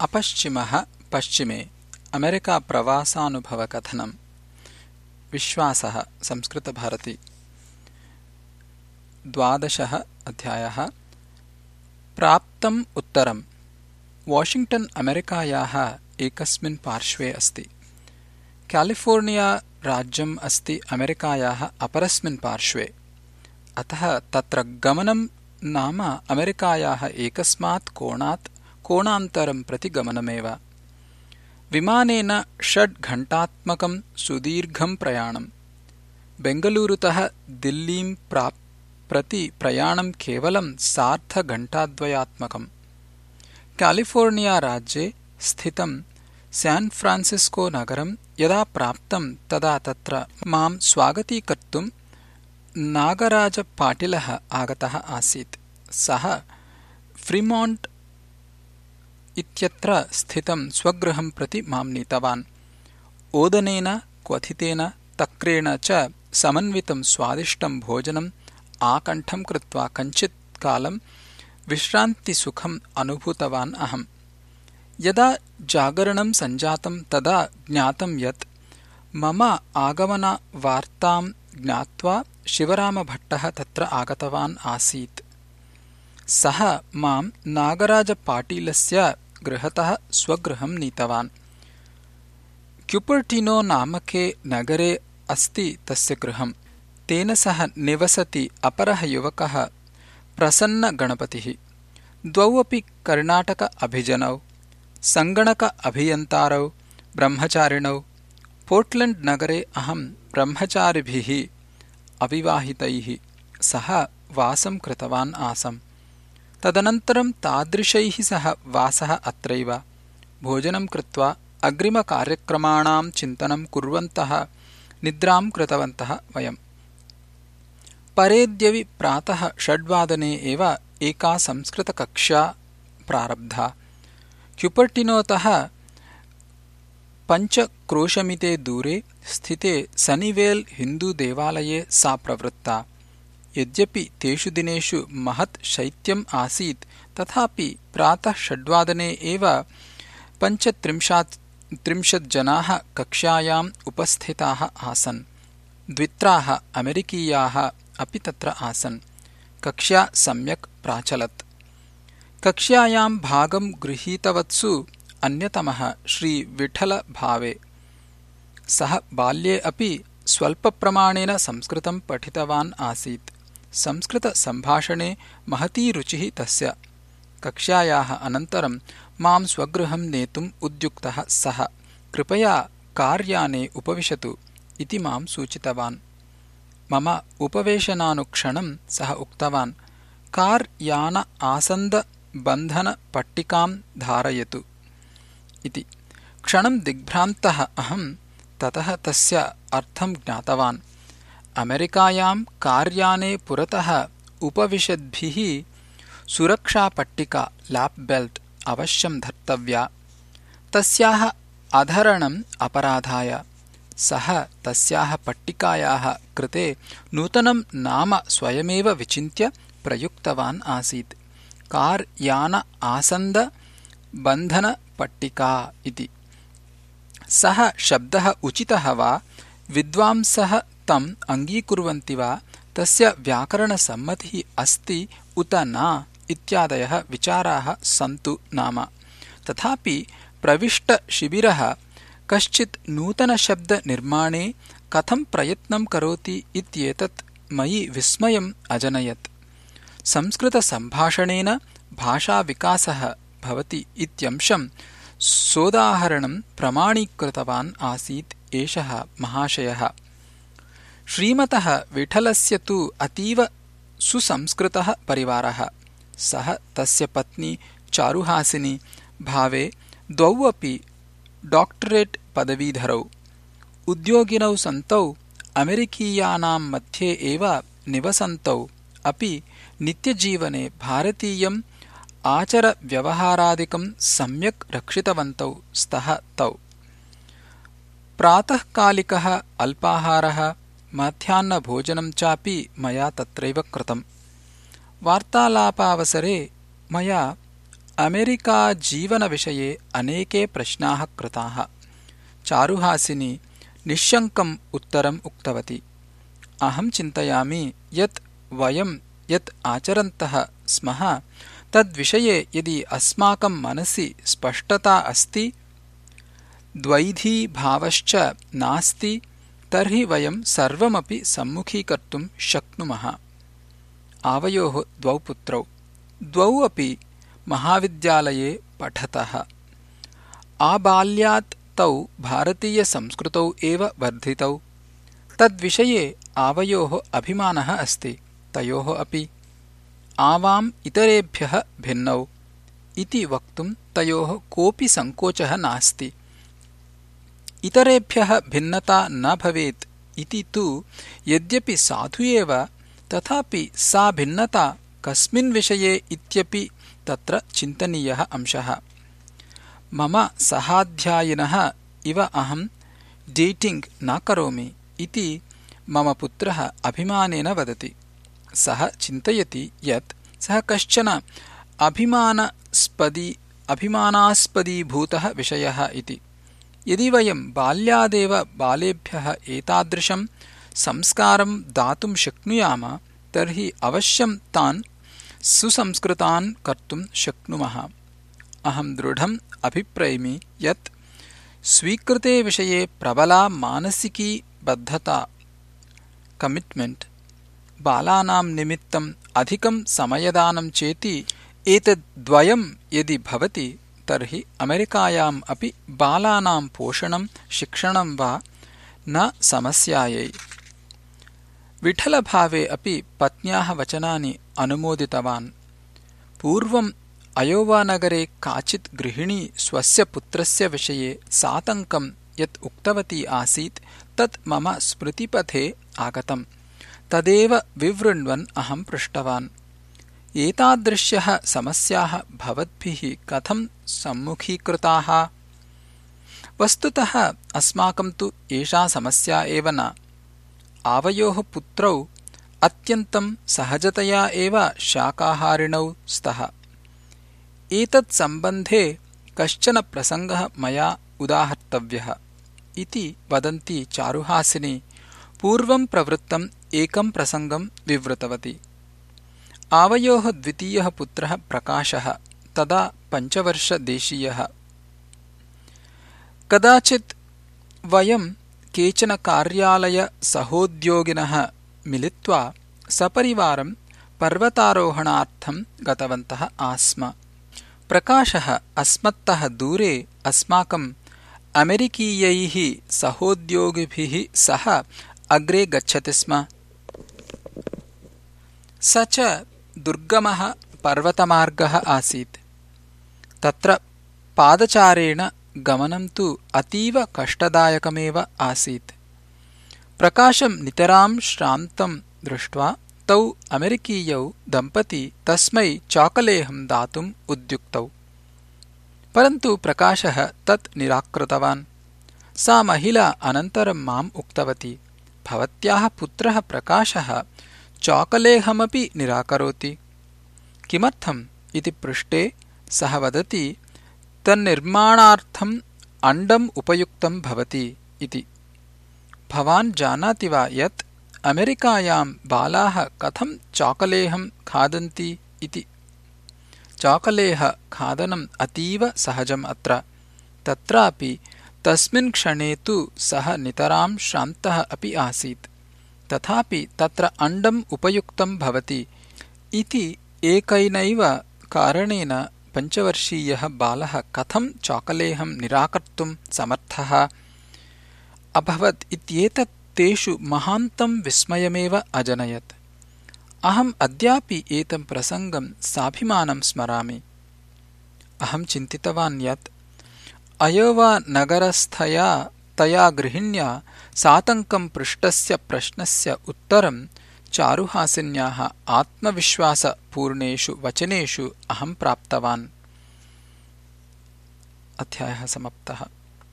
अपश्चिमः पश्चिमे अमेरिकाप्रवासानुभवकथनम् विश्वासः, संस्कृतभारती। द्वादशः अध्यायः। प्राप्तम् उत्तरम्। वाशिङ्ग्टन् अमेरिकायाः एकस्मिन् पार्श्वे अस्ति। क्यालिफोर्निया राज्यम् अस्ति, अमेरिकायाः अपरस्मिन् पार्श्वे। अतः तत्र गमनं नाम अमेरिकायाः एकस्मात् कोणात् कोणान्तरं प्रति गमनमेव विमानेन षड्घण्टात्मकं सुदीर्घं प्रयाणम्। बेङ्गलूरुतः दिल्लीं प्रति प्रयाणं केवलं सार्धघण्टाद्वयात्मकम् राज्ये स्थितं फ्रान्सिस्को नगरं यदा प्राप्तं तदा तत्र मां स्वागतीकर्तुं नागराजपाटिलः आगतः आसीत्। सः फ्रीमोण्ट् इत्यत्र स्थितं स्वगृहं प्रति मां नीतवान्। ओदनेन क्वथितेन तक्रेण च समन्वितं स्वादिष्टं भोजनम् आकण्ठं कृत्वा कञ्चित् कालं विश्रान्तिसुखम् अनुभूतवान् अहम्। यदा जागरणं सञ्जातं तदा ज्ञातं यत् मम आगमनवार्तां ज्ञात्वा शिवरामभट्टः तत्र आगतवान् आसीत् सः मां नागराजपाटीलस्य गृहतः स्वगृहं नीतवान्। क्युपर्टिनो नामके नगरे अस्ति तस्य गृहम्। तेन सह निवसति अपरः युवकः प्रसन्नगणपतिः द्वौ अपि कर्णाटक अभिजनौ सङ्गणक अभियन्तारौ ब्रह्मचारिणौ। पोर्ट्लेण्ड् नगरे अहम् ब्रह्मचारिभिः अविवाहितैः सह वासं कृतवान् आसम् तदनन्तरं तादृशैः सह वासः अत्रैव। भोजनं कृत्वा अग्रिमकार्यक्रमाणां चिन्तनं कुर्वन्तः निद्रां कृतवन्तः वयम्। परेद्यवि प्रातः षड्वादने एव एका संस्कृतकक्षा प्रारब्धा। क्युपर्टिनोतः पञ्चक्रोशमिते दूरे स्थिते सनिवेल् हिन्दूदेवालये सा प्रवृत्ता यद्यपि तेषु दिनेषु महत् शैत्यम् आसीत् तथापि प्रातः षड्वादने एव पञ्चत्रिंशज्जनाः कक्ष्यायाम् उपस्थिताः आसन्। द्वित्राः अमेरिकीयाः अपि तत्र आसन्। कक्ष्या सम्यक् प्राचलत्। कक्ष्यायां भागं गृहीतवत्सु अन्यतमः श्रीविठलभावे सः बाल्ये अपि स्वल्पप्रमाणेन संस्कृतं पठितवान् आसीत् संस्कृतसम्भाषणे महती रुचिः तस्य। कक्ष्यायाः अनन्तरं मां स्वगृहं नेतुम् उद्युक्तः सः। कृपया कार्याने उपविशतु इति मां सूचितवान्। मम उपवेशनानुक्षणं सः उक्तवान् कार् यान आसन्दबन्धनपट्टिकां धारयतु इति। क्षणं दिग्भ्रान्तः अहम् ततः तस्य अर्थं ज्ञातवान् अमेरिकायां कार्याने पुरतः उपविशद्भिः सुरक्षापट्टिका लाप् बेल्ट् अवश्यं धर्तव्या। तस्याः अधरणम् अपराधाय सः तस्याः पट्टिकायाः कृते नूतनं नाम स्वयमेव विचिन्त्य प्रयुक्तवान् आसीत्। कार् यान आसन्द बन्धनपट्टिका इति। सः शब्दः उचितः वा विद्वांसः तम् अङ्गीकुर्वन्ति वा? तस्य व्याकरणसम्मतिः अस्ति उत न इत्यादयः विचाराः सन्तु नाम। तथापि प्रविष्टशिबिरः कश्चित् नूतनशब्दनिर्माणे कथं प्रयत्नं करोति इत्येतत् मयि विस्मयम् अजनयत्। संस्कृतसम्भाषणेन भाषाविकासः भवति इत्यंशं सोदाहरणं प्रमाणीकृतवान् आसीत् एषः महाशयः श्रीमतः विठलस्य तु अतीव सुसंस्कृतः परिवारः। सः तस्य पत्नी चारुहासिनी भावे द्वौ अपि डाक्टरेट् पदवीधरौ। उद्योगिनौ सन्तौ अमेरिकीयानां मध्ये एव निवसन्तौ। अपि नित्यजीवने भारतीयम् आचरव्यवहारादिकं सम्यक् रक्षितवन्तौ स्तः तौ। प्रातःकालिकः अल्पाहारः माध्याह्नभोजनं चापि मया तत्रैव कृतम्। वार्तालापावसरे मया अमेरिकाजीवनविषये अनेके प्रश्नाः कृताः। चारुहासिनी निःशङ्कम् उत्तरम् उक्तवती। अहम् चिन्तयामि यत् वयम् यत् आचरन्तः स्मः तद्विषये यदि अस्माकं मनसि स्पष्टता अस्ति द्वैधीभावश्च नास्ति तर्हि वयम् सर्वमपि सम्मुखीकर्तुम् शक्नुमः। आवयोः द्वौ पुत्रौ। द्वौ अपि महाविद्यालये पठतः। आबाल्यात् तौ भारतीयसंस्कृतौ एव वर्धितौ। तद्विषये आवयोः अभिमानः अस्ति। तयोः अपि आवाम् इतरेभ्यः भिन्नौ। इति वक्तुम् तयोः कोऽपि सङ्कोचः नास्ति इतरेभ्यः भिन्नता न भवेत् इति तु यद्यपि साधु एव तथापि सा भिन्नता कस्मिन् विषये इत्यपि तत्र चिन्तनीयः अंशः। मम सहाध्यायिनः इव अहम् डेटिङ्ग् न करोमि इति मम पुत्रः अभिमानेन वदति। सः चिन्तयति यत् सः कश्चन अभिमानस्पदी अभिमानास्पदीभूतः विषयः इति यदि वयम् बाल्यादेव बालेभ्यः एतादृशम् संस्कारम् दातुम् शक्नुयाम तर्हि अवश्यम् तान् सुसंस्कृतान् कर्तुम् शक्नुमः। अहम् दृढम् अभिप्रैमि यत् स्वीकृते विषये प्रबला मानसिकी बद्धता कमिट्मेण्ट् बालानाम् निमित्तम् अधिकम् समयदानम् चेति एतद्द्वयम् यदि भवति तर्हि अमेरिकायाम् अपि बालानां पोषणं शिक्षणं वा न समस्यायै। विठलभावे अपि पत्न्याः वचनानि अनुमोदितवान्। पूर्वम् अयोवानगरे काचित् गृहिणी स्वस्य पुत्रस्य विषये सातङ्कम् यत् उक्तवती आसीत् तत् मम स्मृतिपथे आगतम्। तदेव विवृण्वन् अहम् पृष्टवान् एतादृश्यः समस्याः भवद्भिः कथम् सम्मुखीकृताः? वस्तुतः अस्माकम् तु एषा समस्या एव न। आवयोः पुत्रौ अत्यन्तम् सहजतया एव शाकाहारिणौ स्तः। एतत्सम्बन्धे कश्चन प्रसङ्गः मया उदाहर्तव्यः इति वदन्ती चारुहासिनी पूर्वम् प्रवृत्तम् एकम् प्रसङ्गम् विवृतवती आवयोः द्वितीयः पुत्रः प्रकाशः तदा पञ्चवर्षदेशीयः। कदाचित् वयम् केचन कार्यालयसहोद्योगिनः मिलित्वा सपरिवारम् पर्वतारोहणार्थम् गतवन्तः आस्म। प्रकाशः अस्मत्तः दूरे अस्माकम् अमेरिकीयैः सहोद्योगिभिः सह अग्रे गच्छति स्म। स च दुर्गमः पर्वतमार्गः आसीत्। तत्र पादचारेण गमनं तु अतीव कष्टदायकमेव आसीत्। प्रकाशम् नितराम् श्रान्तम् दृष्ट्वा तौ अमेरिकीयौ दम्पती तस्मै चाकलेहम् दातुम् उद्युक्तौ। परन्तु प्रकाशः तत् निराकृतवान्। सा महिला अनन्तरम् माम् उक्तवती भवत्याः पुत्रः प्रकाशः चाकलेहमपि निराकरोति। किमर्थम् इति पृष्टे सः वदति तन्निर्माणार्थम् अण्डम् उपयुक्तम् भवति इति। भवान् जानाति वा यत् अमेरिकायाम् बालाः कथम् चाकलेहम् खादन्ति इति? चाकलेहखादनम् अतीव सहजम् अत्र। तत्रापि तस्मिन् क्षणे तु सः नितराम् श्रान्तः अपि आसीत् तथापि तत्र अण्डम् उपयुक्तम् भवति इति एकैनैव कारणेन पञ्चवर्षीयः बालः कथम् चाकलेहम् निराकर्तुम् समर्थः? अभवत् इत्येतत् तेषु महान्तम् विस्मयमेव अजनयत्। अहम् अद्यापि एतम् प्रसङ्गम् साभिमानम् स्मरामि। अहम् चिन्तितवान् यत् अयोवानगरस्थया तया गृहिण्या सातङ्कम् पृष्टस्य प्रश्नस्य उत्तरम् चारुहासिन्याः आत्मविश्वासपूर्णेषु वचनेषु अहम् प्राप्तवान्। अध्यायः समाप्तः